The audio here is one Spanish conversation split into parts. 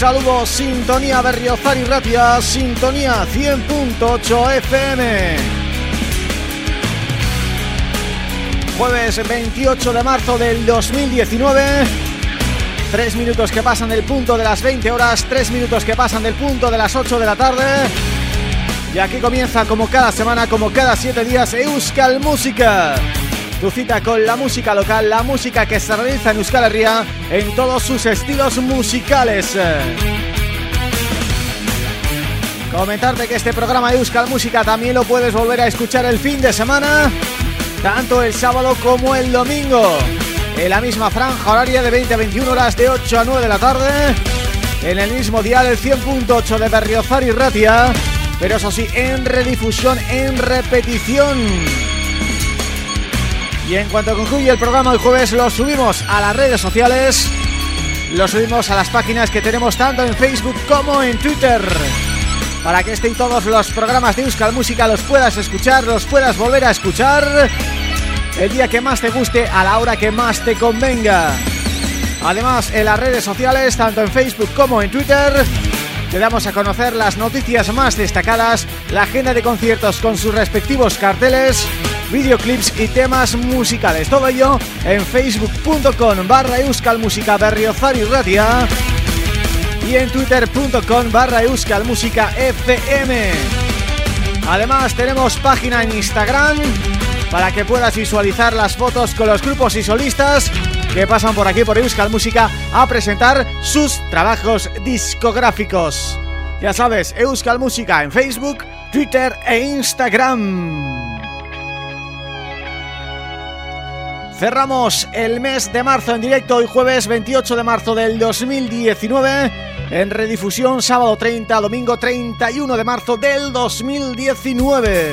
Saludo, Sintonía Berriozar y Ratia, Sintonía 100.8 FM. Jueves 28 de marzo del 2019, tres minutos que pasan del punto de las 20 horas, tres minutos que pasan del punto de las 8 de la tarde. Y aquí comienza como cada semana, como cada siete días, Euskal Música tu cita con la música local, la música que se realiza en Euskal Herria en todos sus estilos musicales. Comentarte que este programa de Euskal Música también lo puedes volver a escuchar el fin de semana, tanto el sábado como el domingo, en la misma franja horaria de 20 a 21 horas de 8 a 9 de la tarde, en el mismo día del 100.8 de Berriozar y Ratia, pero eso sí, en redifusión, en repetición. Y en cuanto concluye el programa el jueves lo subimos a las redes sociales. Lo subimos a las páginas que tenemos tanto en Facebook como en Twitter. Para que estén todos los programas de Euskal Música los puedas escuchar, los puedas volver a escuchar El día que más te guste, a la hora que más te convenga. Además en las redes sociales, tanto en Facebook como en Twitter te damos a conocer las noticias más destacadas, la agenda de conciertos con sus respectivos carteles videoclips y temas musicales. Todo ello en facebook.com barra euskalmusica berriozar y y en twitter.com barra euskalmusica fm. Además tenemos página en Instagram para que puedas visualizar las fotos con los grupos y solistas que pasan por aquí por Euskal Música a presentar sus trabajos discográficos. Ya sabes, Euskal Música en Facebook, Twitter e Instagram. Cerramos el mes de marzo en directo hoy jueves 28 de marzo del 2019 en redifusión sábado 30, domingo 31 de marzo del 2019.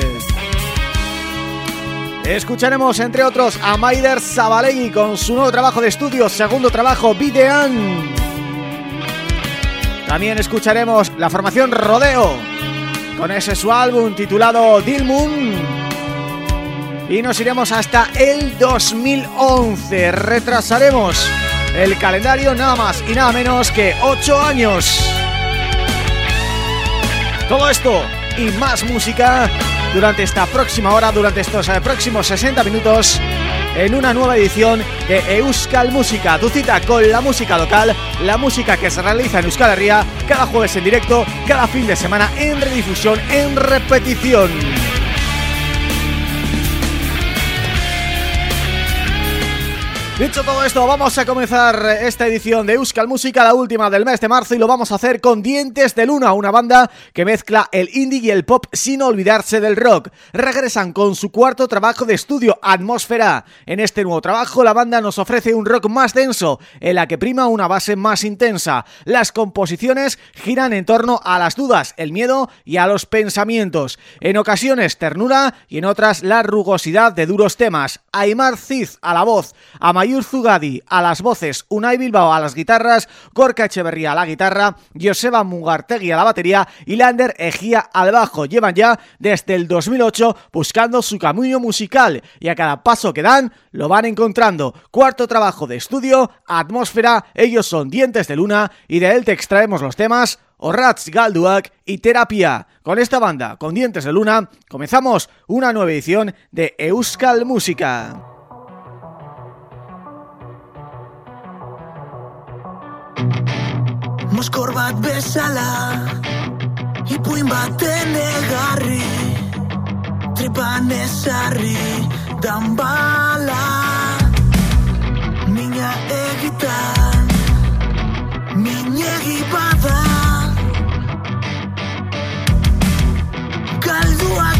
Escucharemos entre otros a Maider Zabalegui con su nuevo trabajo de estudio, segundo trabajo Videan. También escucharemos la formación Rodeo con ese su álbum titulado Dilmun y nos iremos hasta el 2011. Retrasaremos el calendario nada más y nada menos que 8 años. Todo esto y más música durante esta próxima hora, durante estos eh, próximos 60 minutos en una nueva edición de Euskal Música, tu cita con la música local, la música que se realiza en Euskal Herria cada jueves en directo, cada fin de semana en redifusión, en repetición. Dicho todo esto, vamos a comenzar esta edición de Euskal Música, la última del mes de marzo y lo vamos a hacer con Dientes de Luna, una banda que mezcla el indie y el pop sin olvidarse del rock. Regresan con su cuarto trabajo de estudio, Atmósfera. En este nuevo trabajo la banda nos ofrece un rock más denso, en la que prima una base más intensa. Las composiciones giran en torno a las dudas, el miedo y a los pensamientos. En ocasiones ternura y en otras la rugosidad de duros temas. Aymar Cid a la voz, a Ayur Zugadi a las voces, Unai Bilbao a las guitarras, Gorka Echeverría a la guitarra, Joseba Mugartegui a la batería y Lander Ejía al bajo. Llevan ya desde el 2008 buscando su camino musical y a cada paso que dan lo van encontrando. Cuarto trabajo de estudio, Atmósfera, ellos son Dientes de Luna y de él te extraemos los temas Orratz Galduak y Terapia. Con esta banda, con Dientes de Luna, comenzamos una nueva edición de Euskal Música. Moskor bat bezala Ipuin baten egarri Tripan ezarri Dan bala Mina egitan Minegi bada. Galduak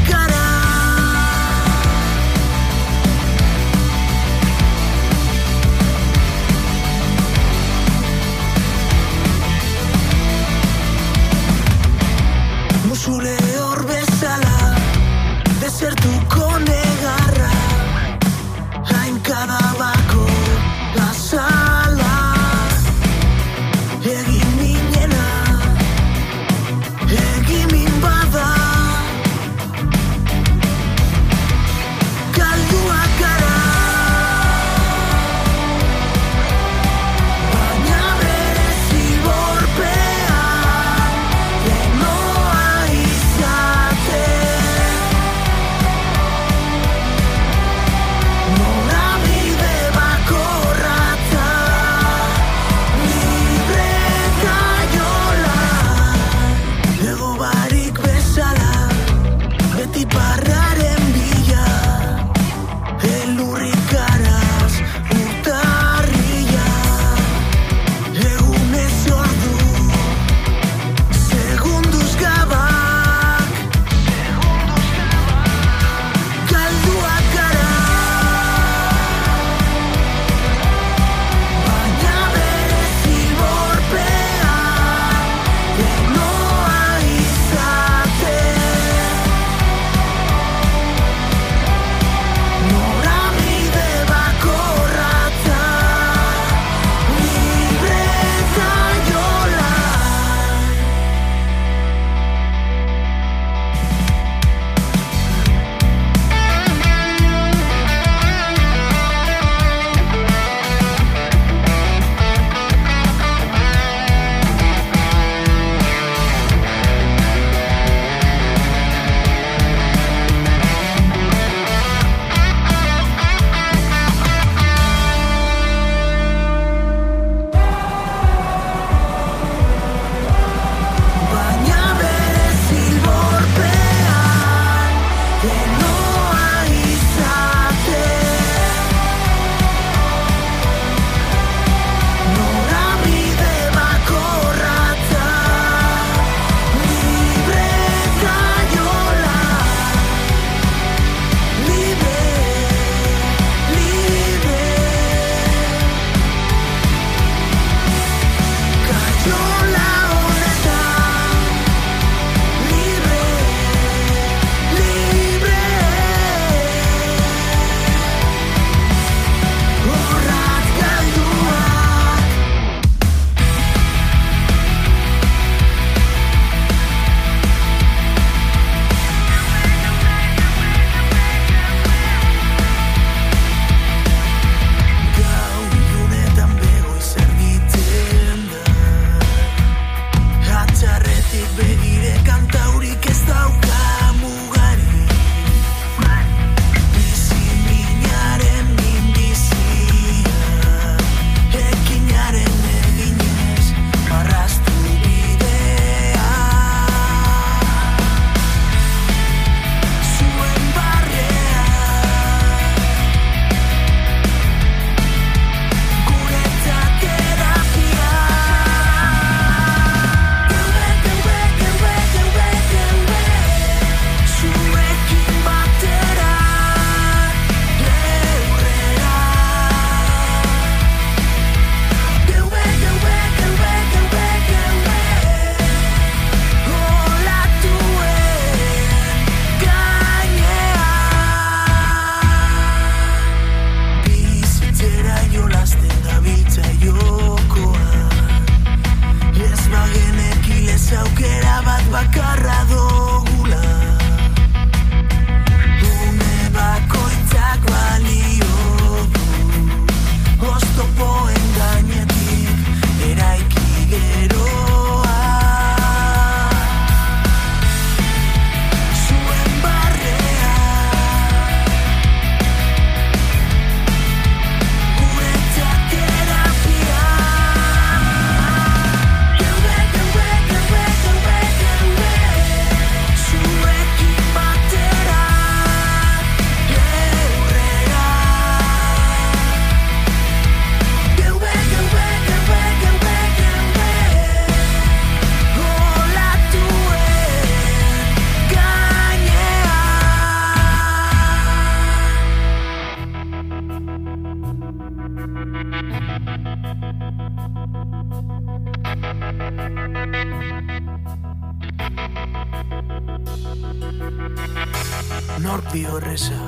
nork bi horreza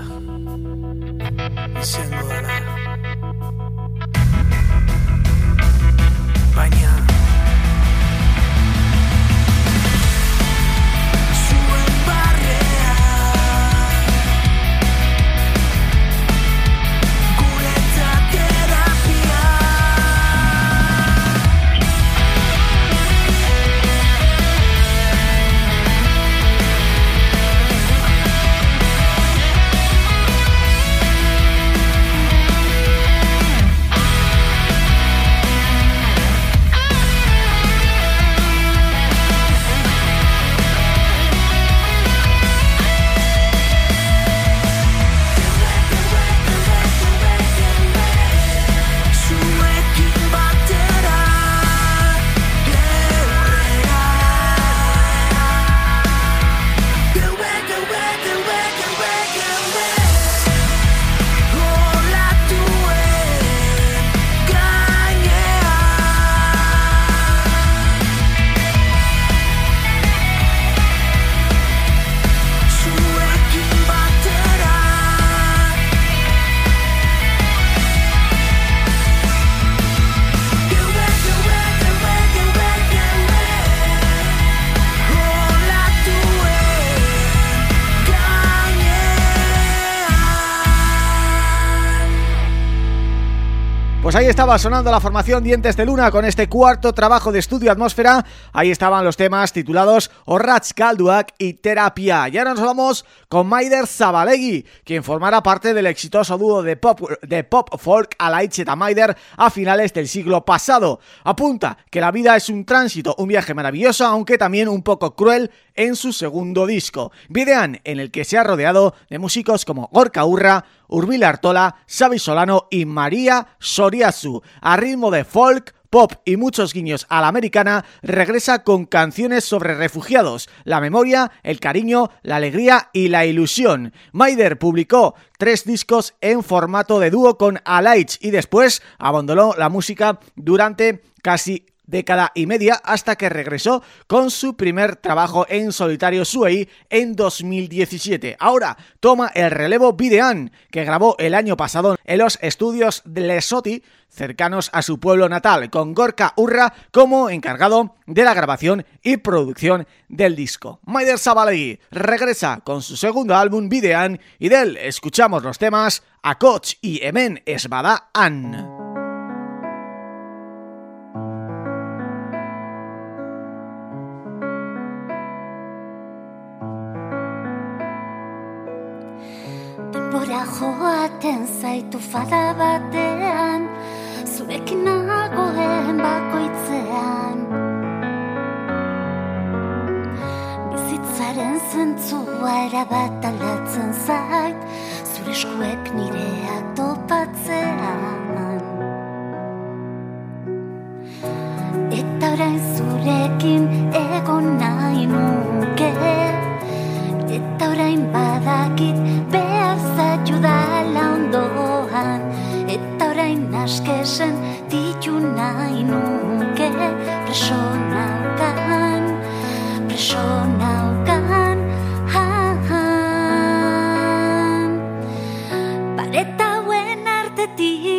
izango dara. Estaba sonando la formación Dientes de Luna con este cuarto trabajo de estudio Atmósfera. Ahí estaban los temas titulados Orratz Kalduak y Terapia. Y ahora nos vamos con Maider Zabalegui, quien formará parte del exitoso dúo de pop, de pop folk Alaicheta Maider a finales del siglo pasado. Apunta que la vida es un tránsito, un viaje maravilloso, aunque también un poco cruel en su segundo disco. Videan en el que se ha rodeado de músicos como Gorka Urra, Urbil Artola, Xavi Solano y María Soriazu. A ritmo de folk, pop y muchos guiños a la americana, regresa con canciones sobre refugiados, la memoria, el cariño, la alegría y la ilusión. Maider publicó tres discos en formato de dúo con Alights y después abandonó la música durante casi década y media hasta que regresó con su primer trabajo en solitario Suey en 2017. Ahora toma el relevo Videan, que grabó el año pasado en los estudios de Lesoti, cercanos a su pueblo natal, con Gorka Urra como encargado de la grabación y producción del disco. Maider Sabalegui regresa con su segundo álbum Videan y de él escuchamos los temas A Coach y Emen Esbada An. Joaten zaitu fada batean Zurekin nagoen bakoitzean. Bizitzaren zentzua erabat aldatzen zait Zure eskuek nireak topatzean Eta orain zurekin egon nahi nuke Eta orain badakit dudala ondoan Eta orain askesen ditu nahi nuke preso naukan ha, ha. Pareta hauen artetik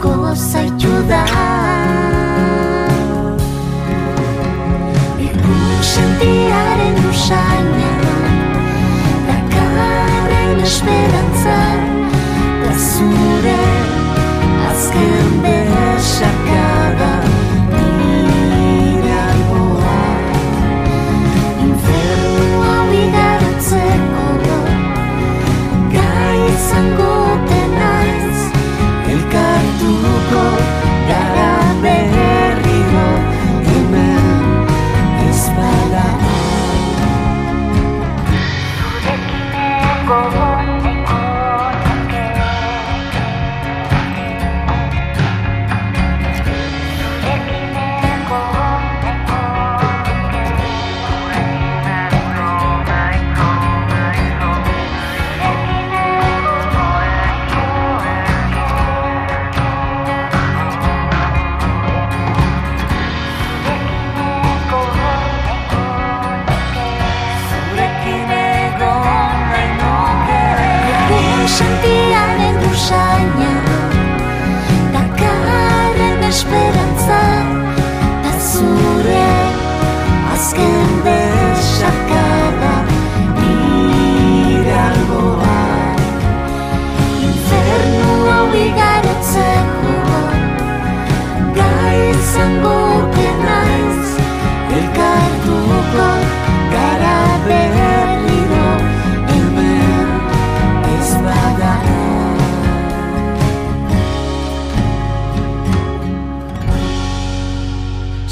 cosa aiuta Ikusen diaren usaina Dakarren esperantza Da zure azken behar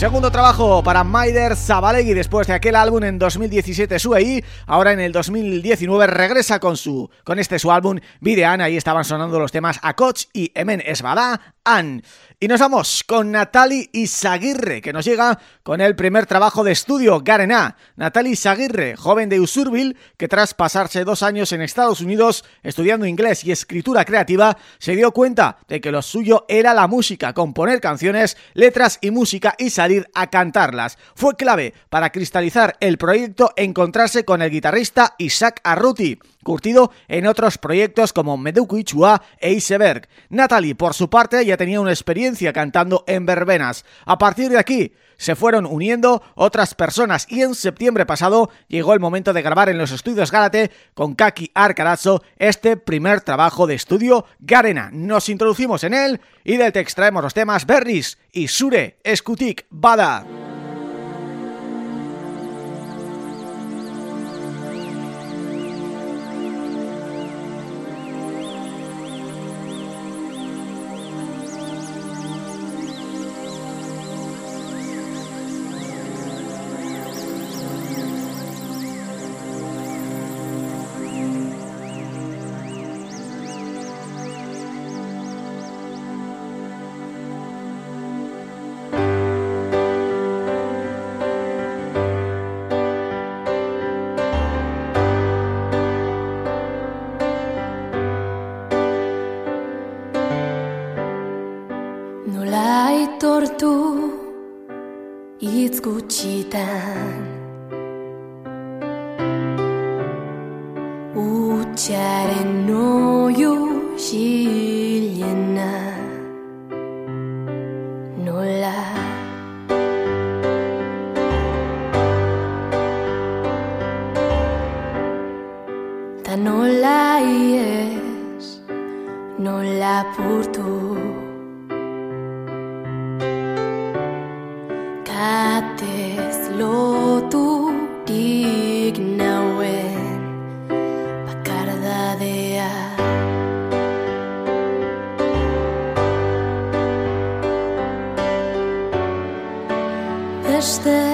Segundo trabajo para Maider Zabalegui después de aquel álbum en 2017 Suei, ahora en el 2019 regresa con su con este su álbum Videan, ahí estaban sonando los temas Acoch y Emen Esbada An. Y nos vamos con Natali Izaguirre, que nos llega con el primer trabajo de estudio, Garena. Natali Izaguirre, joven de Usurbil, que tras pasarse dos años en Estados Unidos estudiando inglés y escritura creativa, se dio cuenta de que lo suyo era la música, componer canciones, letras y música y salir a cantarlas. Fue clave para cristalizar el proyecto encontrarse con el guitarrista Isaac Arruti, curtido en otros proyectos como Meduku Ichua e Iceberg. Natalie, por su parte, ya tenía una experiencia cantando en verbenas. A partir de aquí, se fueron uniendo otras personas y en septiembre pasado llegó el momento de grabar en los estudios Gárate con Kaki Arcarazzo este primer trabajo de estudio Garena. Nos introducimos en él y del te extraemos los temas Berris y Sure Eskutik Bada. there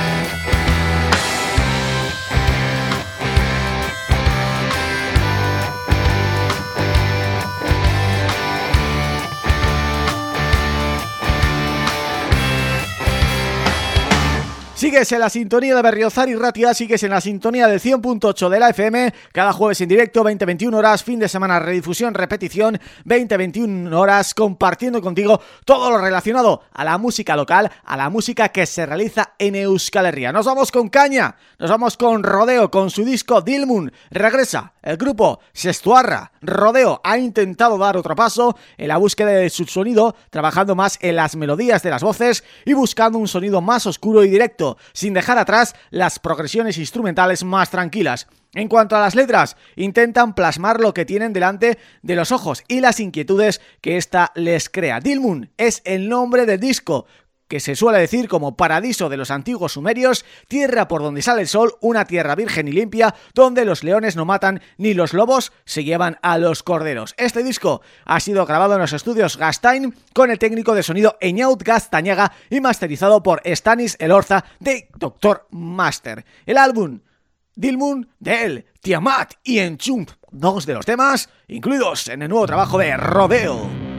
Sigues en la sintonía de Berriozar y Ratia, sigues en la sintonía del 100.8 de la FM, cada jueves en directo, 20-21 horas, fin de semana, redifusión, repetición, 20-21 horas, compartiendo contigo todo lo relacionado a la música local, a la música que se realiza en Euskal Herria. Nos vamos con caña, nos vamos con Rodeo, con su disco Dilmun, regresa el grupo Sestuarra, Rodeo ha intentado dar otro paso en la búsqueda de su sonido, trabajando más en las melodías de las voces y buscando un sonido más oscuro y directo sin dejar atrás las progresiones instrumentales más tranquilas. En cuanto a las letras, intentan plasmar lo que tienen delante de los ojos y las inquietudes que ésta les crea. Dilmun es el nombre del disco, que se suele decir como paradiso de los antiguos sumerios, tierra por donde sale el sol, una tierra virgen y limpia, donde los leones no matan ni los lobos se llevan a los corderos. Este disco ha sido grabado en los estudios Gastain con el técnico de sonido Eñaut Gastañaga y masterizado por Stanis Elorza de Doctor Master. El álbum Dilmun de él, Tiamat y Enchump, dos de los temas incluidos en el nuevo trabajo de Rodeo.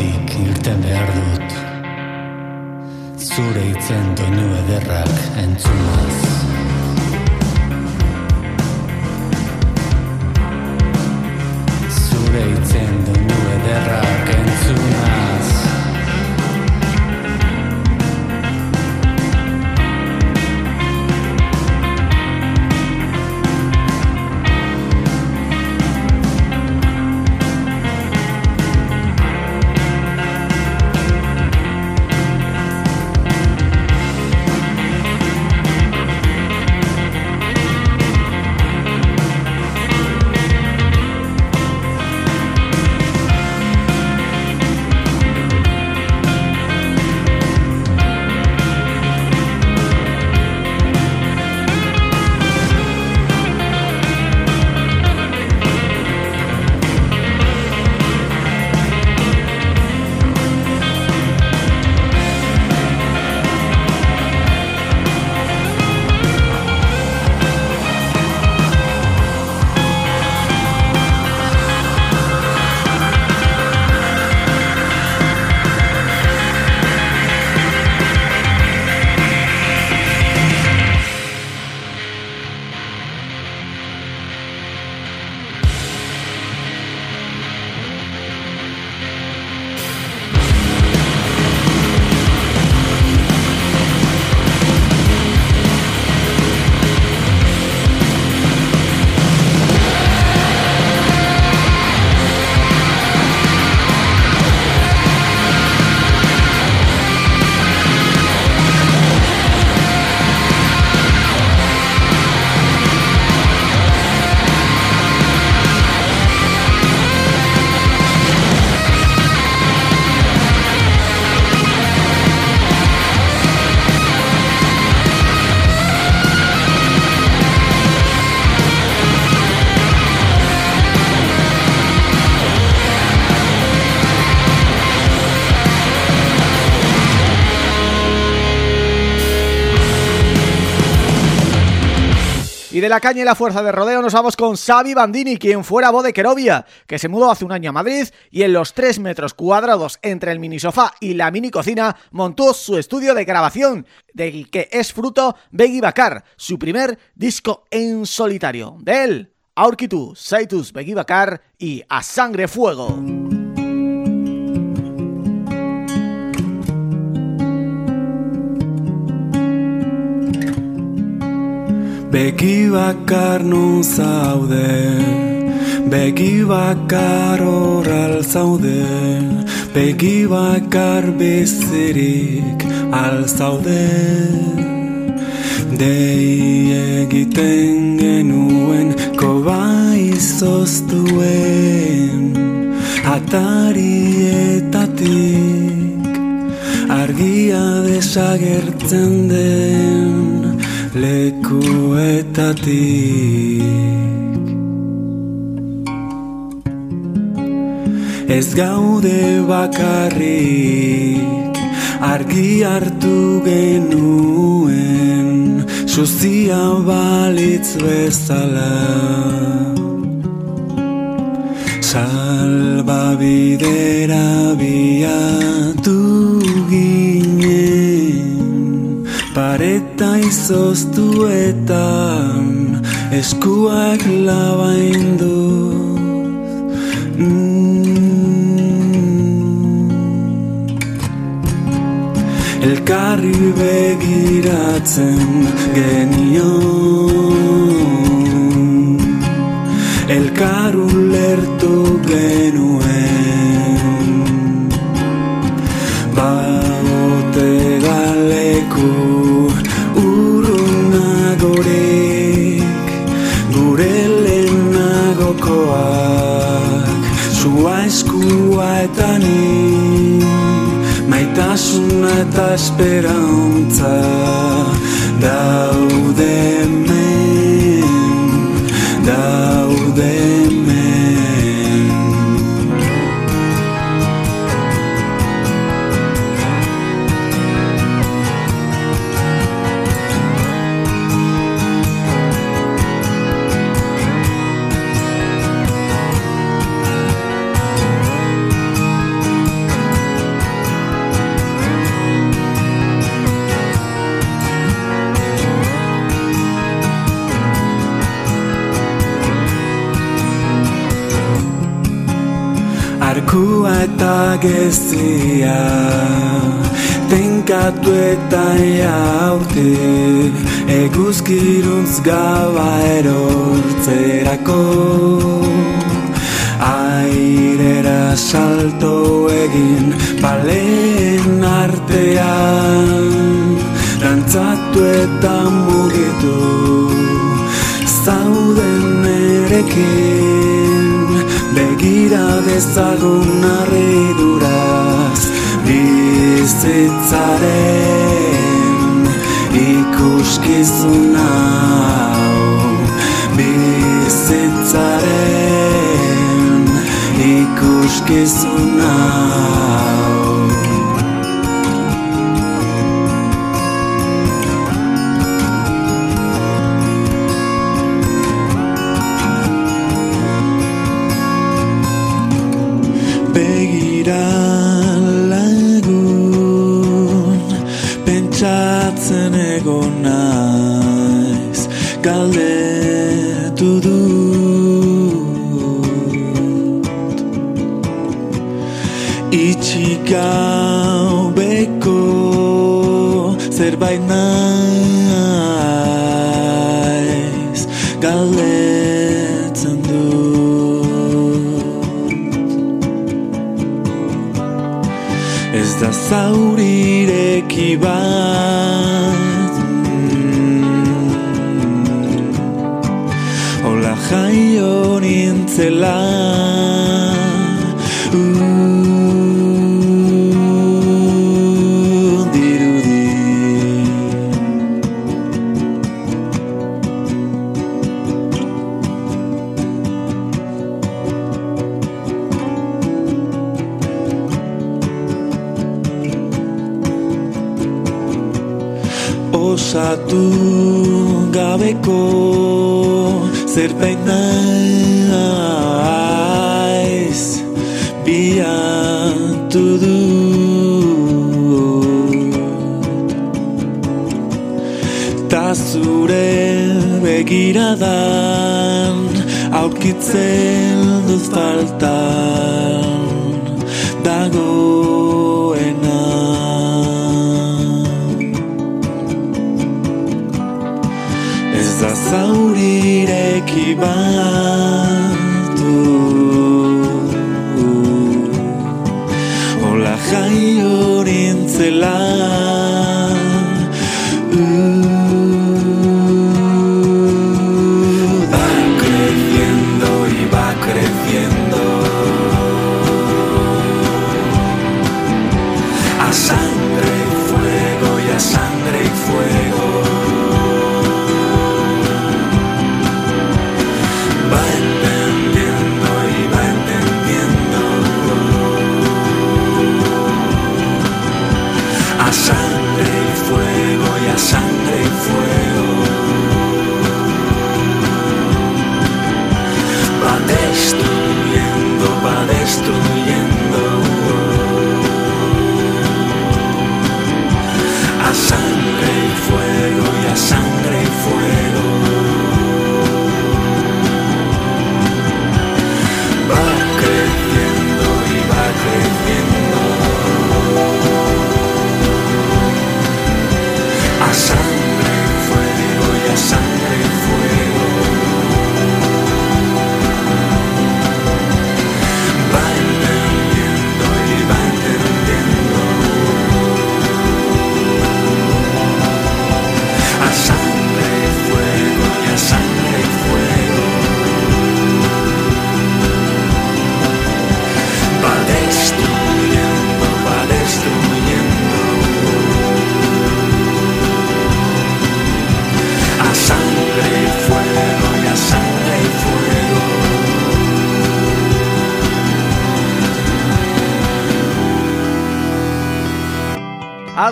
zuretik irten behar dut. Zure itzen doinu ederrak entzunaz. Zure itzen doinu ederrak entzunaz. De la caña y la fuerza de rodeo nos vamos con Xavi Bandini, quien fuera voz de Querovia, que se mudó hace un año a Madrid y en los 3 metros cuadrados entre el mini sofá y la mini cocina montó su estudio de grabación, del que es fruto Beggy Bakar, su primer disco en solitario. De él, Aurkitu, Saitus, Beggy y A Sangre Fuego. Begi bakar nun zaude Begi bakar horral zaude Begi bakar bezerik alzaude Dei egiten genuen koba izoztuen Atarietatik argia desagertzen den lekuetatik. Ez gaude bakarrik argi hartu genuen Suzia balitz bezala. Salbabidera biatu ginen Pareta izoztuetan eskuak labaindu. Elkarri begiratzen genion. Elkar ulertu genuen maitani maitasuna eta esperantza dauden Eta gezia Tenkatu eta jaute Eguzkiruntz gaba erortzerako. Airera salto egin Baleen artean Dantzatu eta mugitu Zauden erekin Begira dezagun arreduraz Bizitzaren ikuskizun hau. Bizitzaren ikuskizun hau Lagun Pentsatzen egon naiz Galdetu dut Itxik gau beko Zerbait arriba been nice beyond to. Ta zure begiradan aurkitzen dut faltan dago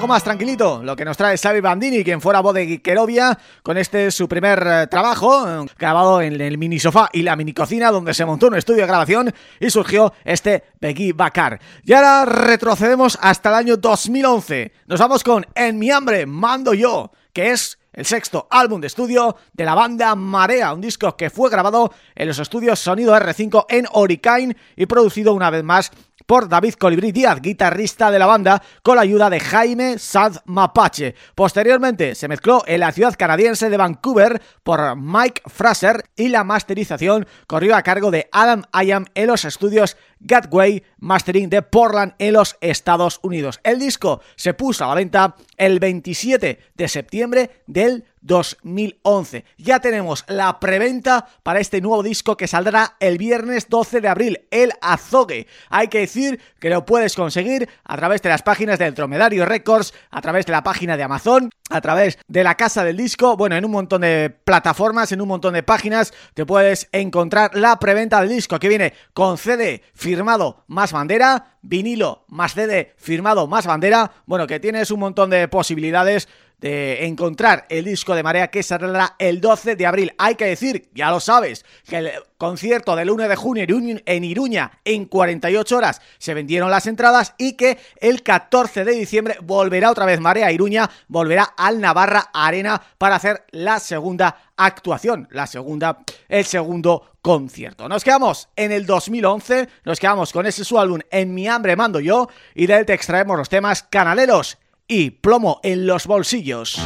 más tranquilito, lo que nos trae Xavi Bandini, quien fuera voz de Kerovia, con este su primer eh, trabajo, eh, grabado en el mini sofá y la mini cocina, donde se montó un estudio de grabación y surgió este Begui Bakar. Y ahora retrocedemos hasta el año 2011. Nos vamos con En mi hambre mando yo, que es el sexto álbum de estudio de la banda Marea, un disco que fue grabado en los estudios Sonido R5 en Oricain y producido una vez más por David Colibrí Díaz, guitarrista de la banda, con la ayuda de Jaime Sanz Mapache. Posteriormente se mezcló en la ciudad canadiense de Vancouver por Mike Fraser y la masterización corrió a cargo de Adam Ayam en los estudios Gateway Mastering de Portland en los Estados Unidos. El disco se puso a la venta el 27 de septiembre del 2011. Ya tenemos la preventa para este nuevo disco que saldrá el viernes 12 de abril, El Azogue. Hay que decir que lo puedes conseguir a través de las páginas del Dromedario Records, a través de la página de Amazon, a través de la Casa del Disco, bueno, en un montón de plataformas, en un montón de páginas, te puedes encontrar la preventa del disco que viene con CD firmado más bandera, vinilo más CD firmado más bandera, bueno, que tienes un montón de posibilidades de encontrar el disco de Marea que saldrá el 12 de abril. Hay que decir, ya lo sabes, que el concierto del 1 de junio en Iruña en 48 horas se vendieron las entradas y que el 14 de diciembre volverá otra vez Marea Iruña, volverá al Navarra Arena para hacer la segunda actuación, la segunda, el segundo concierto. Nos quedamos en el 2011, nos quedamos con ese su álbum En mi hambre mando yo y de él te extraemos los temas canaleros y plomo en los bolsillos.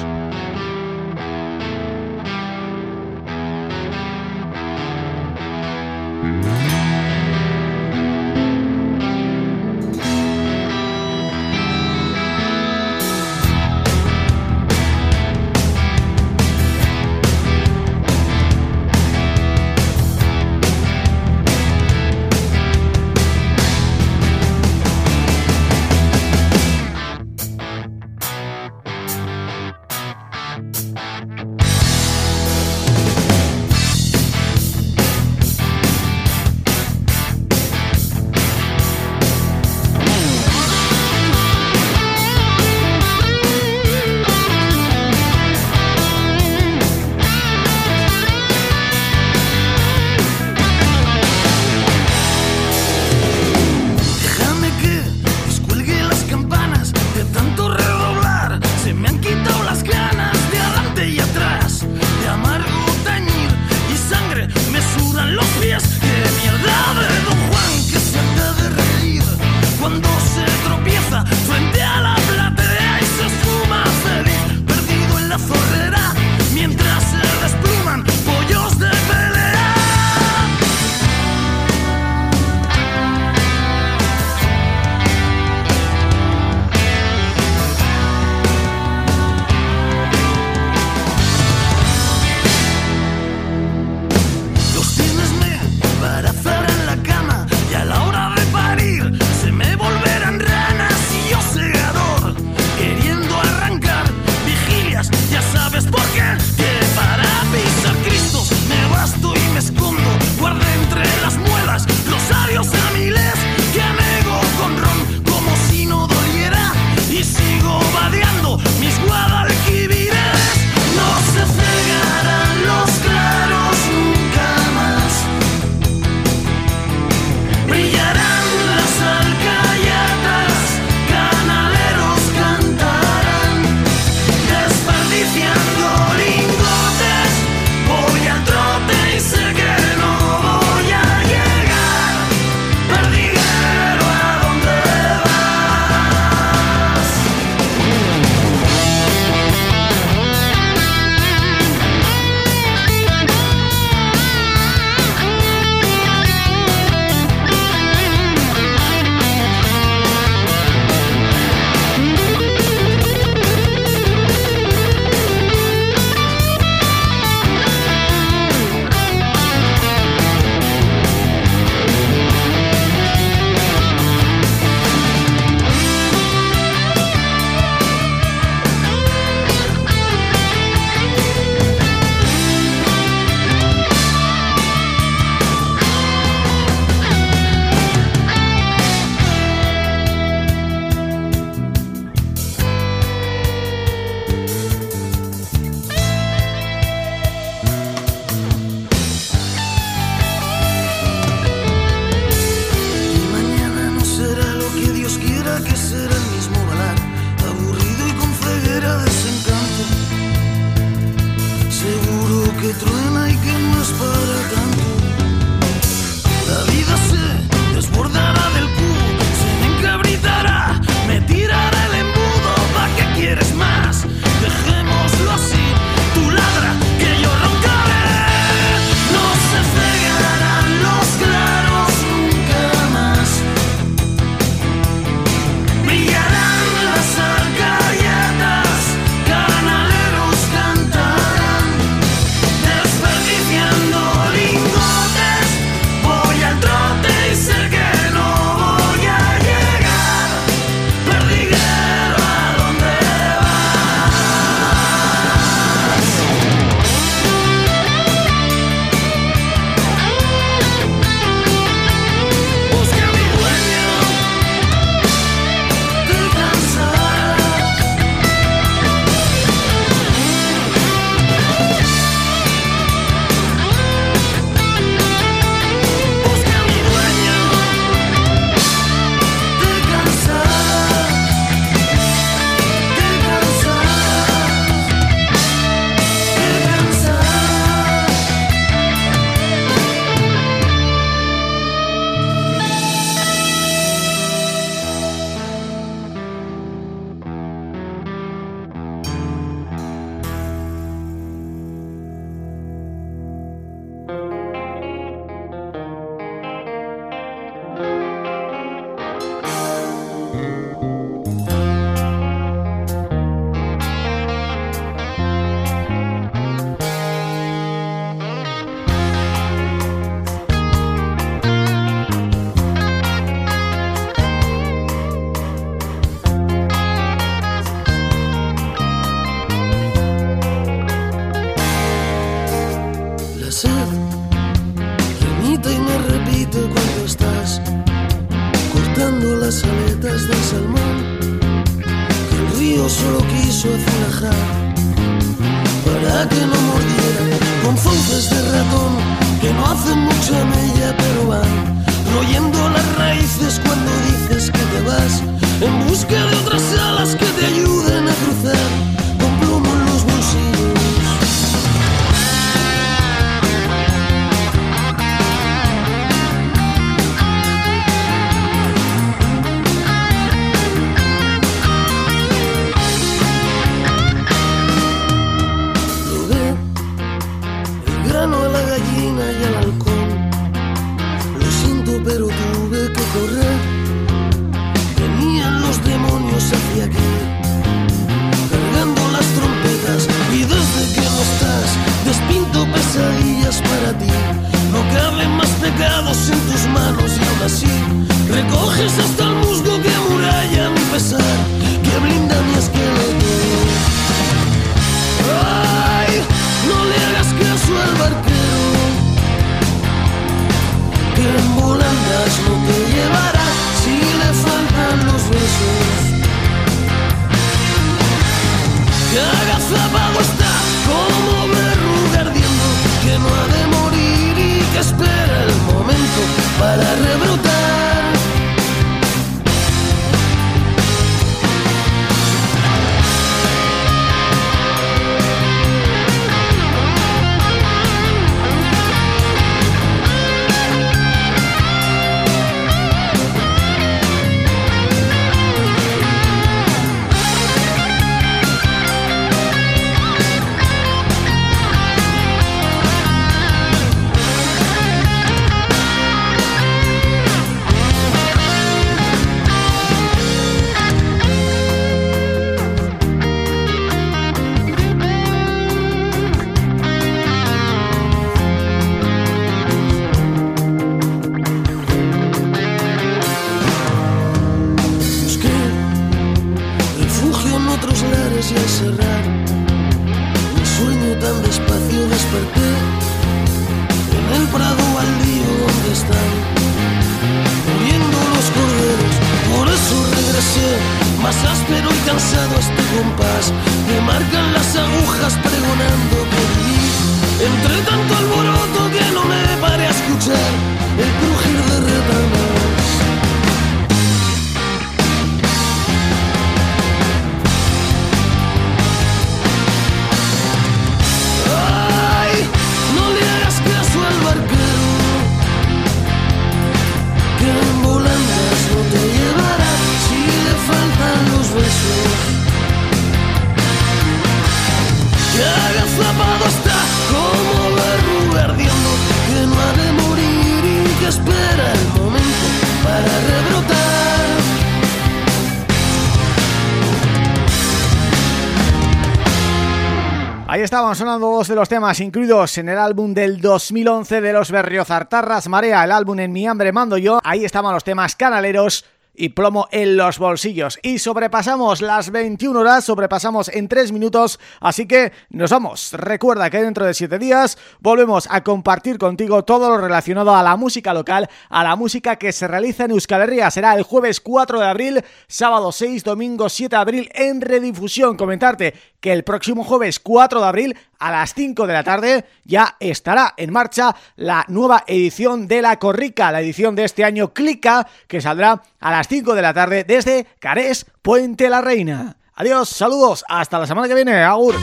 Sonando dos de los temas incluidos en el álbum del 2011 de los Berriozartarras Marea, el álbum En mi hambre mando yo. Ahí estaban los temas canaleros y plomo en los bolsillos. Y sobrepasamos las 21 horas, sobrepasamos en 3 minutos, así que nos vamos. Recuerda que dentro de 7 días volvemos a compartir contigo todo lo relacionado a la música local, a la música que se realiza en Euskal Herria. Será el jueves 4 de abril, sábado 6, domingo 7 de abril en redifusión. Comentarte que el próximo jueves 4 de abril a las 5 de la tarde ya estará en marcha la nueva edición de La Corrica, la edición de este año Clica, que saldrá a las 5 de la tarde desde Carés, Puente la Reina. Adiós, saludos, hasta la semana que viene, agur.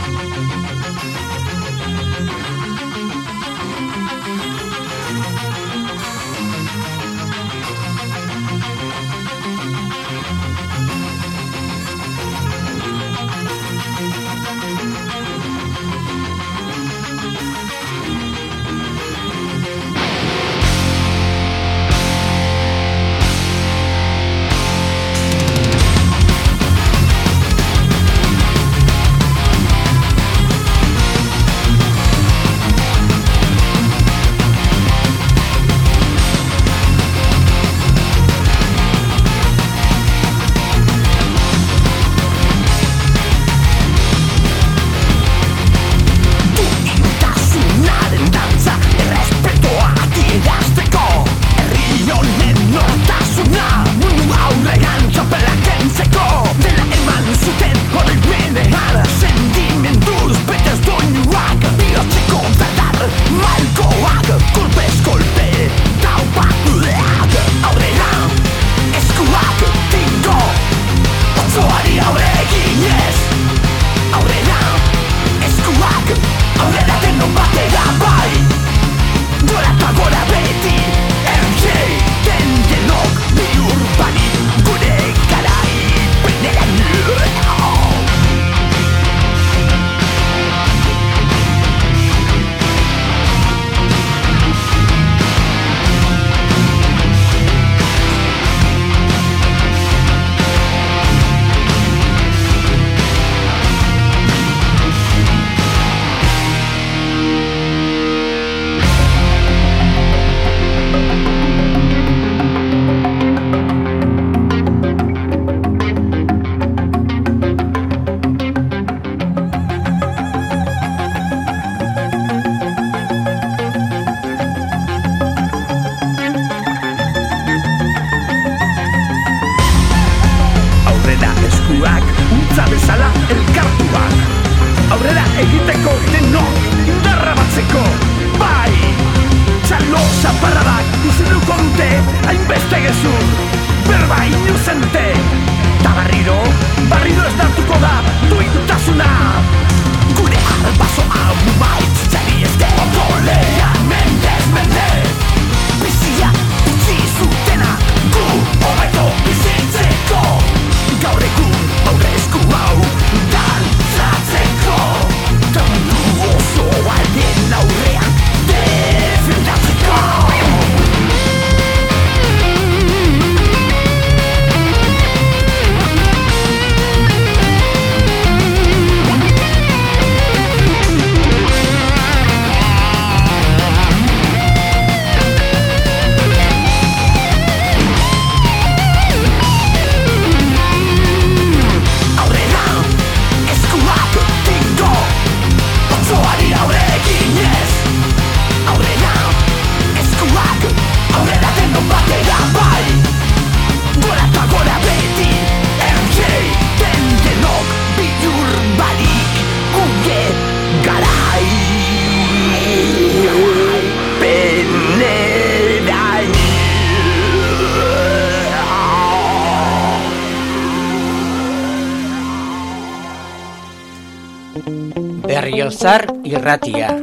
Y Ratia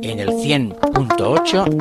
en el 100.8 de FM.